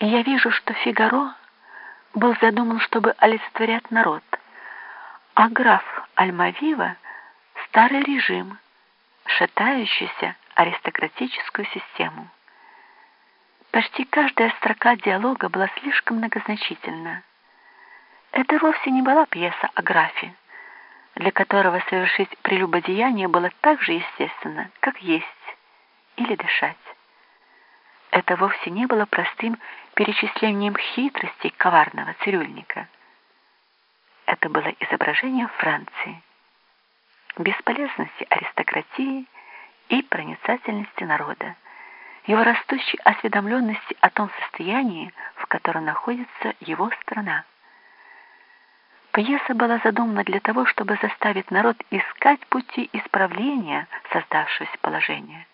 Я вижу, что Фигаро был задуман, чтобы олицетворять народ, а граф Альмавива — старый режим, шатающийся аристократическую систему. Почти каждая строка диалога была слишком многозначительна. Это вовсе не была пьеса о графе, для которого совершить прелюбодеяние было так же естественно, как есть или дышать. Это вовсе не было простым перечислением хитростей коварного цирюльника. Это было изображение Франции, бесполезности аристократии и проницательности народа, его растущей осведомленности о том состоянии, в котором находится его страна. Пьеса была задумана для того, чтобы заставить народ искать пути исправления создавшегося положения.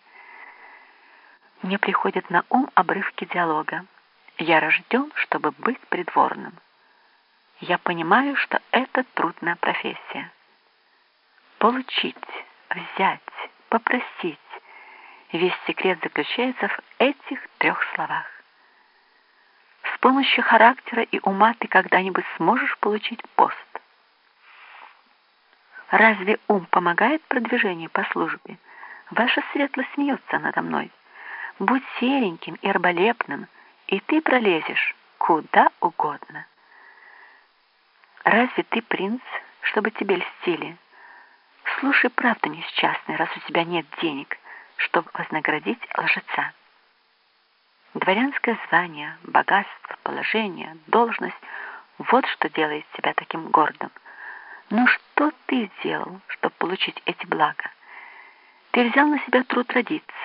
Мне приходят на ум обрывки диалога. Я рожден, чтобы быть придворным. Я понимаю, что это трудная профессия. Получить, взять, попросить. Весь секрет заключается в этих трех словах. С помощью характера и ума ты когда-нибудь сможешь получить пост. Разве ум помогает продвижению по службе? Ваша светлость смеется надо мной. Будь сереньким и раболепным, и ты пролезешь куда угодно. Разве ты принц, чтобы тебе льстили? Слушай правду несчастный, раз у тебя нет денег, чтобы вознаградить лжеца. Дворянское звание, богатство, положение, должность — вот что делает тебя таким гордым. Но что ты сделал, чтобы получить эти блага? Ты взял на себя труд родиться,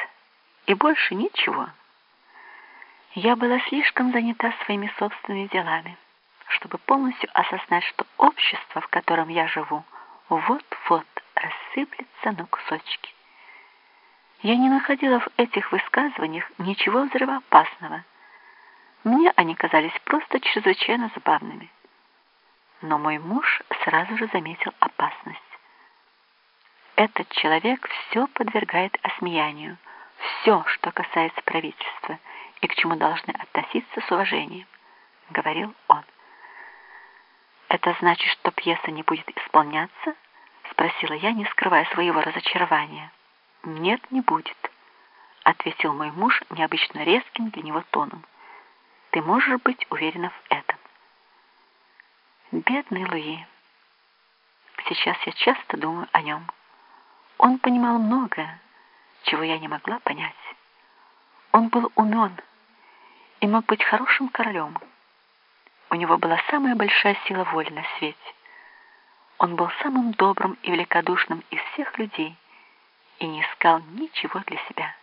и больше ничего. Я была слишком занята своими собственными делами, чтобы полностью осознать, что общество, в котором я живу, вот-вот рассыплется на кусочки. Я не находила в этих высказываниях ничего взрывоопасного. Мне они казались просто чрезвычайно забавными. Но мой муж сразу же заметил опасность. Этот человек все подвергает осмеянию, все, что касается правительства и к чему должны относиться с уважением, говорил он. Это значит, что пьеса не будет исполняться? Спросила я, не скрывая своего разочарования. Нет, не будет, ответил мой муж необычно резким для него тоном. Ты можешь быть уверена в этом. Бедный Луи. Сейчас я часто думаю о нем. Он понимал многое, чего я не могла понять. Он был умен и мог быть хорошим королем. У него была самая большая сила воли на свете. Он был самым добрым и великодушным из всех людей и не искал ничего для себя.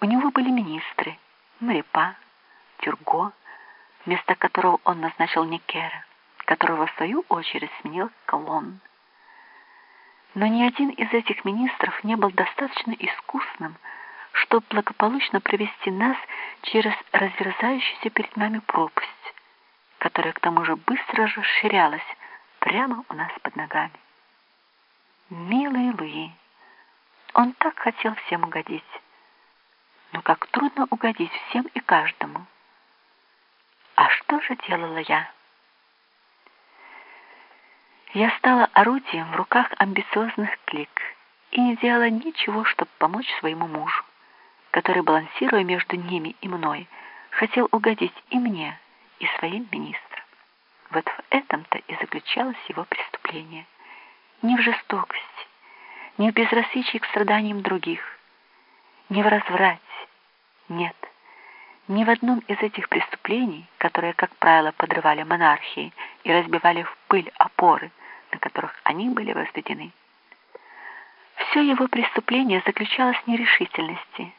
У него были министры, Марипа, Тюрго, вместо которого он назначил Никера, которого в свою очередь сменил Колонн. Но ни один из этих министров не был достаточно искусным, чтобы благополучно провести нас через разверзающуюся перед нами пропасть, которая к тому же быстро расширялась прямо у нас под ногами. Милый Луи, он так хотел всем угодить, но как трудно угодить всем и каждому. А что же делала я? Я стала орудием в руках амбициозных клик и не делала ничего, чтобы помочь своему мужу, который, балансируя между ними и мной, хотел угодить и мне, и своим министрам. Вот в этом-то и заключалось его преступление. Не в жестокости, не в безразличии к страданиям других, не в разврате, нет, ни в одном из этих преступлений, которые, как правило, подрывали монархии и разбивали в пыль опоры, на которых они были возведены. Все его преступление заключалось в нерешительности,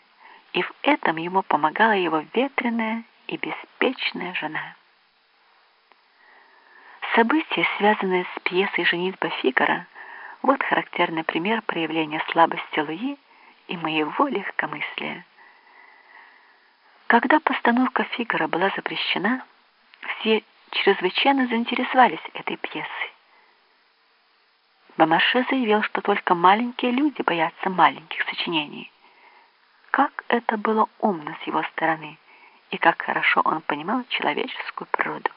и в этом ему помогала его ветреная и беспечная жена. События, связанные с пьесой «Женитьба Фигара», вот характерный пример проявления слабости Луи и моего легкомыслия. Когда постановка Фигара была запрещена, все чрезвычайно заинтересовались этой пьесой. Бамаше заявил, что только маленькие люди боятся маленьких сочинений. Как это было умно с его стороны и как хорошо он понимал человеческую природу.